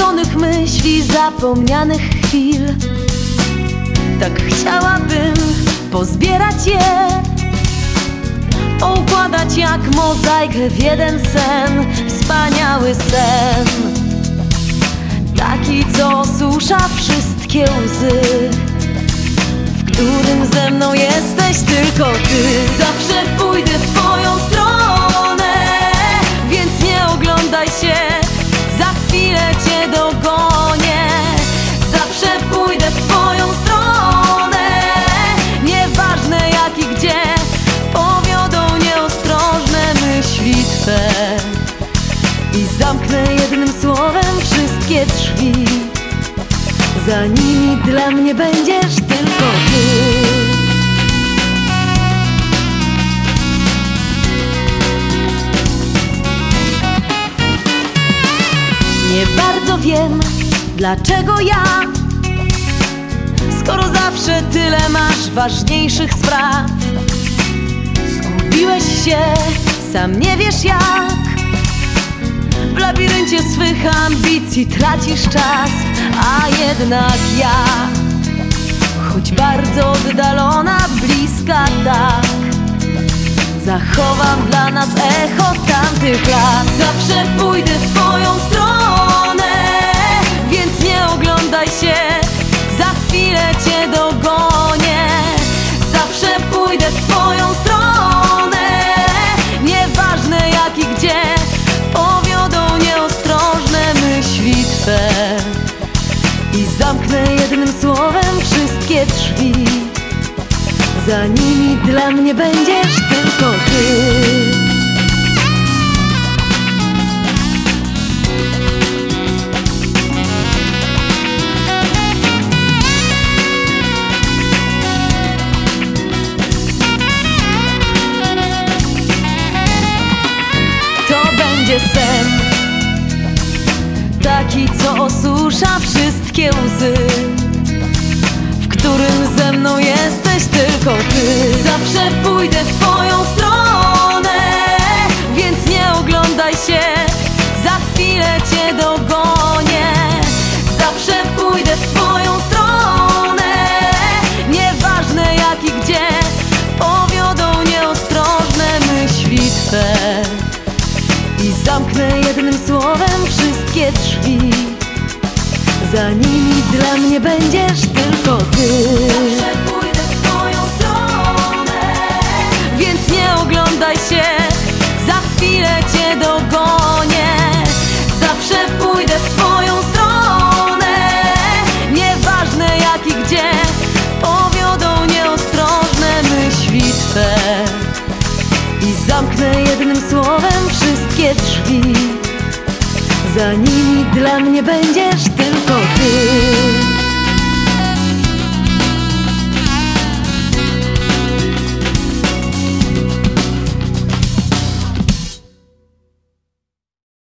Martwych myśli, zapomnianych chwil. Tak chciałabym pozbierać je Poukładać jak mozaikę w jeden sen. Wspaniały sen. Taki, co susza wszystkie łzy. W którym ze mną jesteś tylko ty. Zawsze pójdę I zamknę jednym słowem wszystkie drzwi. Za nimi dla mnie będziesz tylko ty. Nie bardzo wiem, dlaczego ja Skoro zawsze tyle masz ważniejszych spraw. Zgubiłeś się, sam nie wiesz jak W labiryncie swych ambicji tracisz czas A jednak ja Choć bardzo oddalona, bliska tak Zachowam dla nas echo tamtych lat. Zawsze pójdę w twoją stronę I zamknę jednym słowem wszystkie drzwi. Za nimi dla mnie będziesz tylko ty. To będzie sen Taki, co osusza zamknę jednym słowem wszystkie drzwi. Za nimi dla mnie będziesz tylko ty za nimi dla mnie będziesz tylko ty